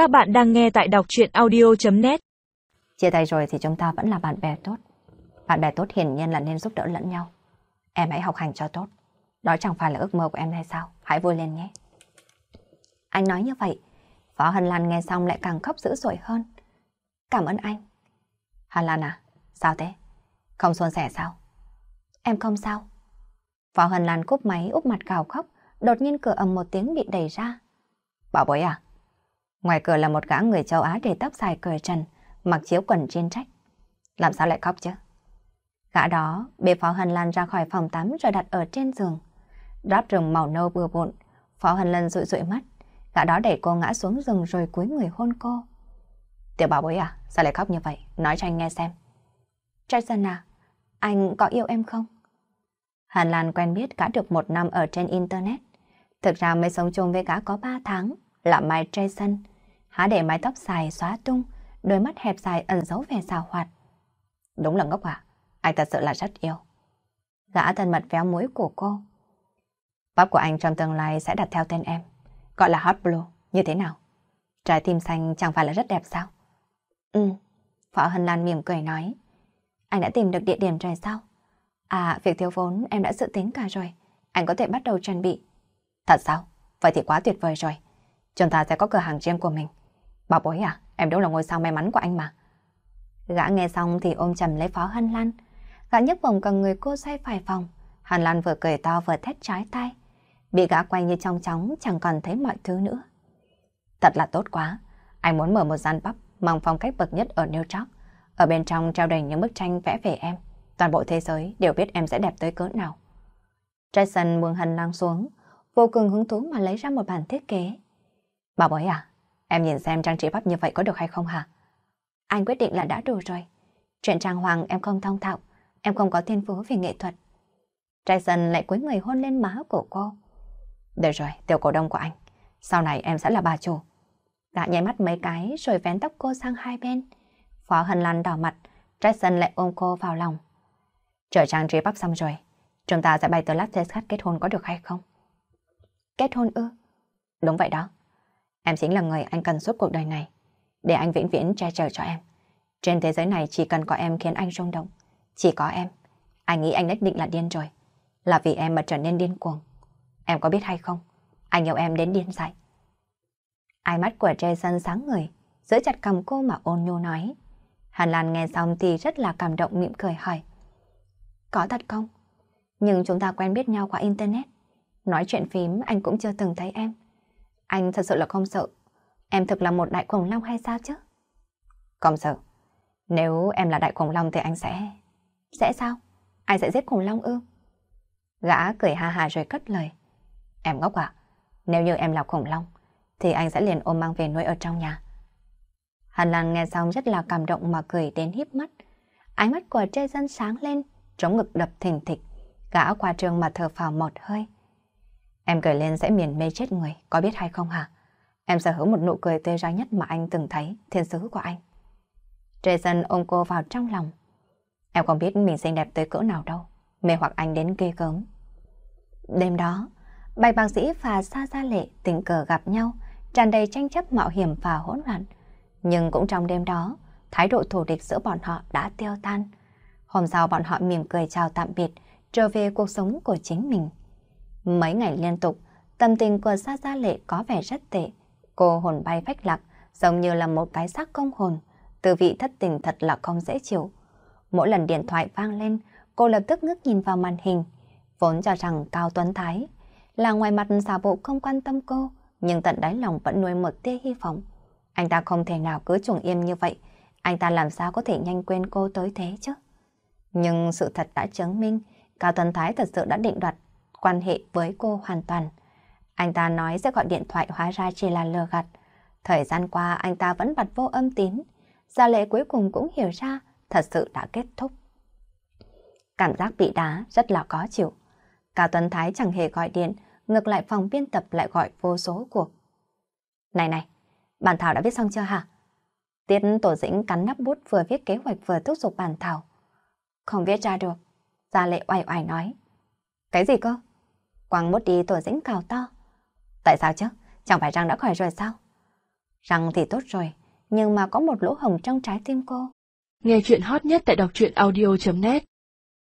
Các bạn đang nghe tại đọc chuyện audio.net Chia tay rồi thì chúng ta vẫn là bạn bè tốt. Bạn bè tốt hiển nhiên là nên giúp đỡ lẫn nhau. Em hãy học hành cho tốt. Đó chẳng phải là ước mơ của em hay sao? Hãy vui lên nhé. Anh nói như vậy, Phó Hân Lan nghe xong lại càng khóc dữ dội hơn. Cảm ơn anh. Hân Lan à, sao thế? Không xuân sẻ sao? Em không sao. Phó Hân Lan cúp máy úp mặt gào khóc, đột nhiên cửa ầm một tiếng bị đẩy ra. Bảo bối à? Ngoài cửa là một gã người châu Á để tóc dài cởi trần, mặc chiếu quần trên trách. Làm sao lại khóc chứ? Gã đó bê Phó Hân Lan ra khỏi phòng tắm rồi đặt ở trên giường. Đáp rừng màu nâu bừa bộn, Phó Hân Lan rụi rụi mắt. Gã đó đẩy cô ngã xuống giường rồi cúi người hôn cô. Tiểu bảo bối à, sao lại khóc như vậy? Nói cho anh nghe xem. Jason à, anh có yêu em không? Hàn Lan quen biết gã được một năm ở trên Internet. Thực ra mới sống chung với gã có ba tháng, là Mai Jason. Há để mái tóc dài xóa tung, đôi mắt hẹp dài ẩn giấu vẻ xào hoạt. Đúng là ngốc à, anh thật sự là rất yêu. Gã thân mật véo mũi của cô. Bắp của anh trong tương lai sẽ đặt theo tên em, gọi là Hot Blue, như thế nào? Trái tim xanh chẳng phải là rất đẹp sao? Ừ, Phó Hân Lan mỉm cười nói. Anh đã tìm được địa điểm rồi sao? À, việc thiếu vốn em đã dự tính cả rồi. Anh có thể bắt đầu chuẩn bị. Thật sao? Vậy thì quá tuyệt vời rồi. Chúng ta sẽ có cửa hàng riêng của mình. Bảo bối à, em đúng là ngôi sao may mắn của anh mà. Gã nghe xong thì ôm chầm lấy Phó Hân Lan. Gã nhấc vòng cần người cô xoay phải vòng. Hân Lan vừa cười to vừa thét trái tay. Bị gã quay như trong chóng chẳng còn thấy mọi thứ nữa. Thật là tốt quá. Anh muốn mở một gian bắp mang phong cách bậc nhất ở New York. Ở bên trong treo đầy những bức tranh vẽ về em. Toàn bộ thế giới đều biết em sẽ đẹp tới cỡ nào. Jason buông Hân Lan xuống, vô cùng hứng thú mà lấy ra một bản thiết kế. Bảo bối à, em nhìn xem trang trí bắp như vậy có được hay không hả? Anh quyết định là đã đủ rồi. Chuyện trang hoàng em không thông thạo, em không có thiên phú về nghệ thuật. Jason lại cúi người hôn lên má của cô. Được rồi, tiểu cổ đông của anh. Sau này em sẽ là bà chủ. Đã nháy mắt mấy cái rồi vén tóc cô sang hai bên. Phó Hân Lan đỏ mặt, Jason lại ôm cô vào lòng. Trở trang trí bắp xong rồi, chúng ta sẽ bay tới Las Vegas kết hôn có được hay không? Kết hôn ư? Đúng vậy đó. Em chính là người anh cần suốt cuộc đời này, để anh vĩnh viễn che chở cho em. Trên thế giới này chỉ cần có em khiến anh rung động. Chỉ có em. Anh nghĩ anh nhất định là điên rồi. Là vì em mà trở nên điên cuồng. Em có biết hay không? Anh yêu em đến điên dại. Ai mắt của Jason sáng người, giữ chặt cầm cô mà ôn nhu nói. Hàn Lan nghe xong thì rất là cảm động mỉm cười hỏi. Có thật không? Nhưng chúng ta quen biết nhau qua Internet. Nói chuyện phím anh cũng chưa từng thấy em. Anh thật sự là không sợ. Em thực là một đại khủng long hay sao chứ? Không sợ. Nếu em là đại khủng long thì anh sẽ... Sẽ sao? Anh sẽ giết khủng long ư? Gã cười ha ha rồi cất lời. Em ngốc à? Nếu như em là khủng long, thì anh sẽ liền ôm mang về nuôi ở trong nhà. Hàn Lan nghe xong rất là cảm động mà cười đến híp mắt. Ánh mắt của Jason sáng lên, trống ngực đập thình thịch. Gã qua trường mà thở phào một hơi. Em cười lên sẽ miền mê chết người, có biết hay không hả? Em sở hữu một nụ cười tươi ra nhất mà anh từng thấy, thiên sứ của anh. Jason ôm cô vào trong lòng. Em không biết mình xinh đẹp tới cỡ nào đâu, mê hoặc anh đến ghê gớm. Đêm đó, bạch bác sĩ và Sa Gia Lệ tình cờ gặp nhau, tràn đầy tranh chấp mạo hiểm và hỗn loạn. Nhưng cũng trong đêm đó, thái độ thù địch giữa bọn họ đã tiêu tan. Hôm sau bọn họ mỉm cười chào tạm biệt, trở về cuộc sống của chính mình. Mấy ngày liên tục, tâm tình của Sa Gia Lệ có vẻ rất tệ. Cô hồn bay phách lạc, giống như là một cái xác công hồn. Từ vị thất tình thật là không dễ chịu. Mỗi lần điện thoại vang lên, cô lập tức ngước nhìn vào màn hình. Vốn cho rằng Cao Tuấn Thái là ngoài mặt giả bộ không quan tâm cô, nhưng tận đáy lòng vẫn nuôi một tia hy vọng. Anh ta không thể nào cứ chuồng im như vậy, anh ta làm sao có thể nhanh quên cô tới thế chứ? Nhưng sự thật đã chứng minh, Cao Tuấn Thái thật sự đã định đoạt quan hệ với cô hoàn toàn. Anh ta nói sẽ gọi điện thoại hóa ra chỉ là lừa gạt. Thời gian qua anh ta vẫn bật vô âm tín. Gia lệ cuối cùng cũng hiểu ra thật sự đã kết thúc. Cảm giác bị đá rất là khó chịu. Cao Tuấn Thái chẳng hề gọi điện, ngược lại phòng biên tập lại gọi vô số cuộc. Này này, bản thảo đã viết xong chưa hả? Tiết Tổ Dĩnh cắn nắp bút vừa viết kế hoạch vừa thúc giục bản thảo. Không viết ra được. Gia lệ oai oai nói. Cái gì cơ? Quăng bút đi Tổ Dĩnh cào to. Tại sao chứ? Chẳng phải răng đã khỏi rồi sao? Răng thì tốt rồi, nhưng mà có một lỗ hồng trong trái tim cô. Nghe chuyện hot nhất tại đọc truyện audio.net